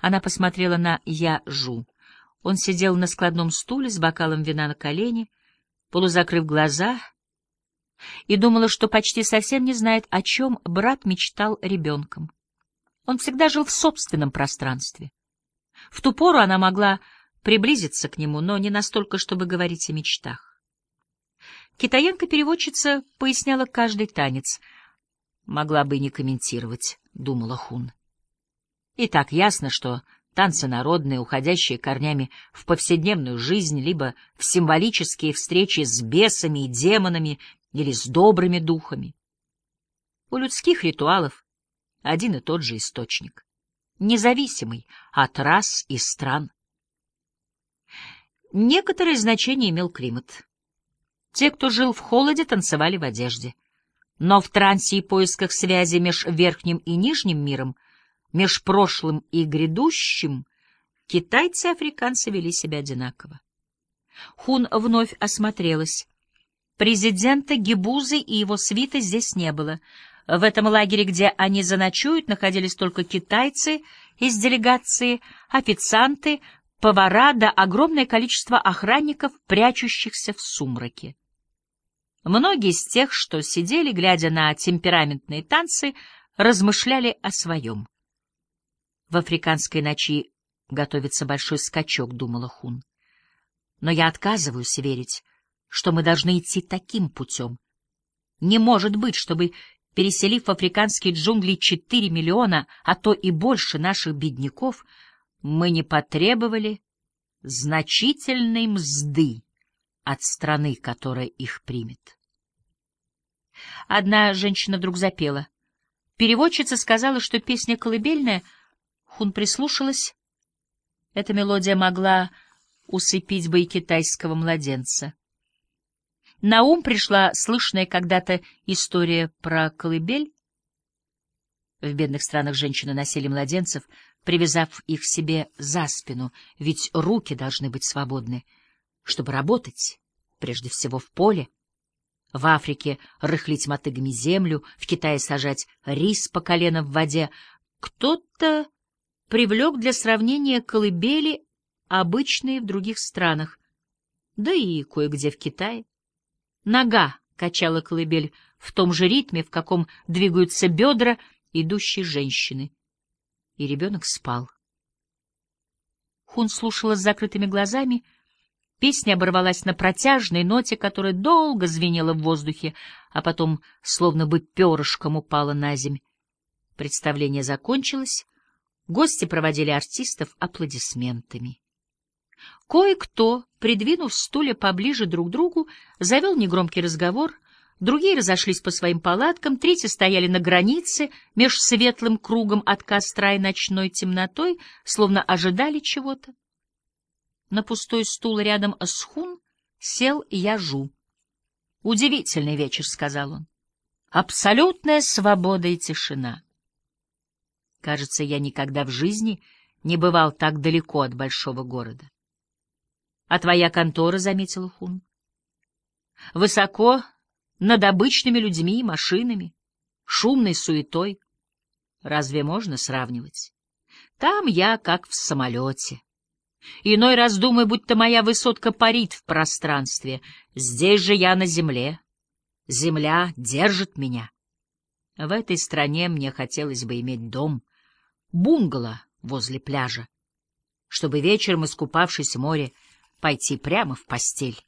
Она посмотрела на Я-Жу. Он сидел на складном стуле с бокалом вина на колене, полузакрыв глаза, и думала, что почти совсем не знает, о чем брат мечтал ребенком. Он всегда жил в собственном пространстве. В ту пору она могла приблизиться к нему, но не настолько, чтобы говорить о мечтах. Китаянка-переводчица поясняла каждый танец. Могла бы и не комментировать, — думала Хун. И так ясно, что танцы народные, уходящие корнями в повседневную жизнь, либо в символические встречи с бесами и демонами или с добрыми духами. У людских ритуалов один и тот же источник, независимый от рас и стран. Некоторое значение имел климат. Те, кто жил в холоде, танцевали в одежде. Но в трансе и поисках связи меж верхним и нижним миром, меж прошлым и грядущим, китайцы и африканцы вели себя одинаково. Хун вновь осмотрелась. Президента Гибузы и его свита здесь не было. В этом лагере, где они заночуют, находились только китайцы из делегации, официанты, повара да огромное количество охранников, прячущихся в сумраке. Многие из тех, что сидели, глядя на темпераментные танцы, размышляли о своем. В африканской ночи готовится большой скачок, — думала Хун. Но я отказываюсь верить, что мы должны идти таким путем. Не может быть, чтобы, переселив в африканские джунгли четыре миллиона, а то и больше наших бедняков, мы не потребовали значительной мзды от страны, которая их примет. Одна женщина вдруг запела. Переводчица сказала, что песня колыбельная. Хун прислушалась. Эта мелодия могла усыпить бы и китайского младенца. На ум пришла слышная когда-то история про колыбель. В бедных странах женщины носили младенцев, привязав их себе за спину, ведь руки должны быть свободны, чтобы работать, прежде всего в поле. В Африке рыхлить мотыгами землю, в Китае сажать рис по колено в воде. Кто-то привлек для сравнения колыбели, обычные в других странах, да и кое-где в Китае. Нога качала колыбель в том же ритме, в каком двигаются бедра идущей женщины. И ребенок спал. Хун слушала с закрытыми глазами. Песня оборвалась на протяжной ноте, которая долго звенела в воздухе, а потом словно бы перышком упала на земь. Представление закончилось. Гости проводили артистов аплодисментами. Кое-кто, придвинув стулья поближе друг к другу, завел негромкий разговор, другие разошлись по своим палаткам, третьи стояли на границе меж светлым кругом от костра и ночной темнотой, словно ожидали чего-то. На пустой стул рядом с Хун сел Яжу. «Удивительный вечер», — сказал он. «Абсолютная свобода и тишина. Кажется, я никогда в жизни не бывал так далеко от большого города. А твоя контора, — заметил Хун, — высоко над обычными людьми и машинами, шумной суетой. Разве можно сравнивать? Там я как в самолете. Иной раз думаю, будто моя высотка парит в пространстве. Здесь же я на земле. Земля держит меня. В этой стране мне хотелось бы иметь дом, бунгало возле пляжа, чтобы вечером, искупавшись в море, пойти прямо в постель.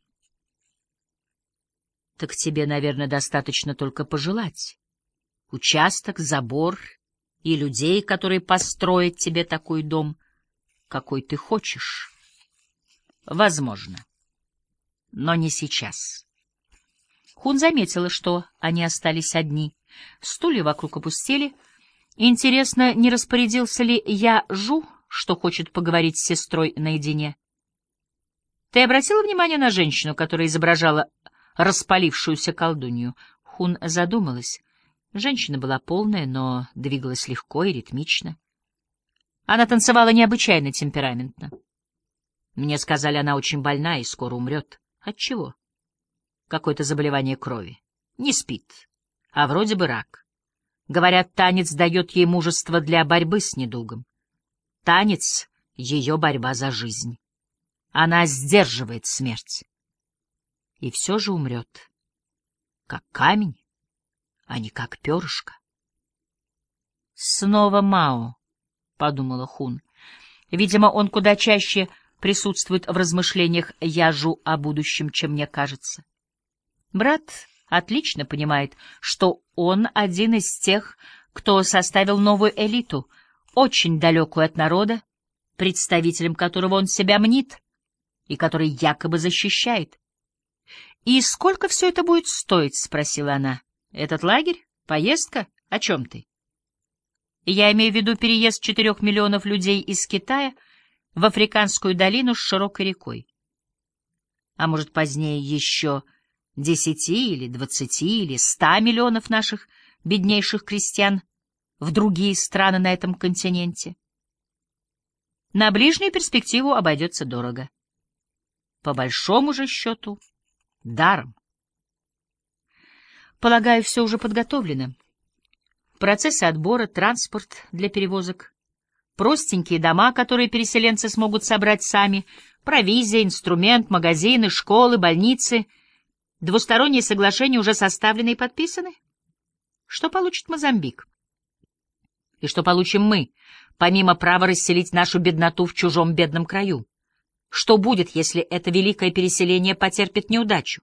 Так тебе, наверное, достаточно только пожелать. Участок, забор и людей, которые построят тебе такой дом, какой ты хочешь. Возможно. Но не сейчас. Хун заметила, что они остались одни. Стулья вокруг опустили. Интересно, не распорядился ли я Жу, что хочет поговорить с сестрой наедине? Ты обратила внимание на женщину, которая изображала распалившуюся колдунью? Хун задумалась. Женщина была полная, но двигалась легко и ритмично. Она танцевала необычайно темпераментно. Мне сказали, она очень больна и скоро умрет. От чего? Какое-то заболевание крови. Не спит, а вроде бы рак. Говорят, танец дает ей мужество для борьбы с недугом. танец — ее борьба за жизнь. Она сдерживает смерть. И все же умрет, как камень, а не как перышко. Снова Мао, — подумала Хун. Видимо, он куда чаще присутствует в размышлениях Яжу о будущем, чем мне кажется. Брат отлично понимает, что он один из тех, кто составил новую элиту, очень далекую от народа, представителем которого он себя мнит и который якобы защищает. «И сколько все это будет стоить?» — спросила она. «Этот лагерь? Поездка? О чем ты?» Я имею в виду переезд четырех миллионов людей из Китая в Африканскую долину с широкой рекой. А может, позднее еще десяти или двадцати или ста миллионов наших беднейших крестьян в другие страны на этом континенте. На ближнюю перспективу обойдется дорого. По большому же счету, даром. Полагаю, все уже подготовлено. Процессы отбора, транспорт для перевозок, простенькие дома, которые переселенцы смогут собрать сами, провизия, инструмент, магазины, школы, больницы. Двусторонние соглашения уже составлены и подписаны. Что получит Мозамбик? И что получим мы, помимо права расселить нашу бедноту в чужом бедном краю? Что будет, если это великое переселение потерпит неудачу?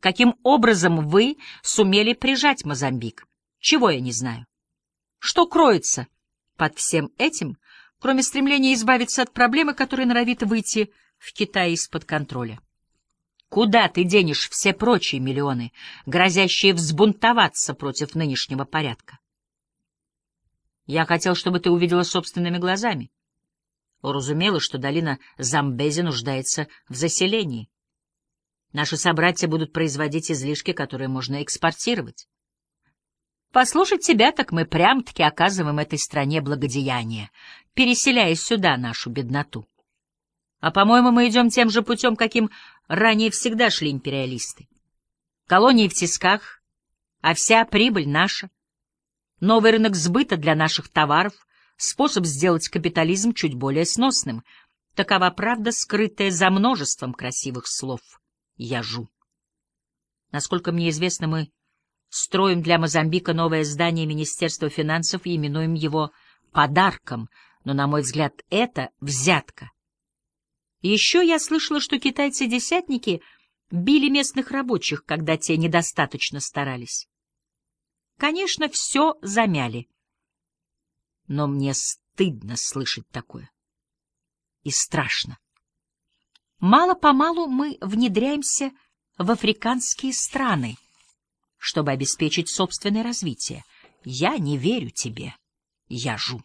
Каким образом вы сумели прижать Мозамбик? Чего я не знаю? Что кроется под всем этим, кроме стремления избавиться от проблемы, которая норовит выйти в Китае из-под контроля? Куда ты денешь все прочие миллионы, грозящие взбунтоваться против нынешнего порядка? Я хотел, чтобы ты увидела собственными глазами. Уразумела, что долина Замбези нуждается в заселении. Наши собратья будут производить излишки, которые можно экспортировать. Послушать тебя, так мы прям-таки оказываем этой стране благодеяние, переселяя сюда нашу бедноту. А, по-моему, мы идем тем же путем, каким ранее всегда шли империалисты. Колонии в тисках, а вся прибыль наша. Новый рынок сбыта для наших товаров — способ сделать капитализм чуть более сносным. Такова правда, скрытая за множеством красивых слов. Яжу. Насколько мне известно, мы строим для Мозамбика новое здание Министерства финансов и именуем его подарком, но, на мой взгляд, это взятка. Еще я слышала, что китайцы-десятники били местных рабочих, когда те недостаточно старались. Конечно, все замяли но мне стыдно слышать такое. И страшно. Мало-помалу мы внедряемся в африканские страны, чтобы обеспечить собственное развитие. Я не верю тебе, я жу.